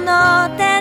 の手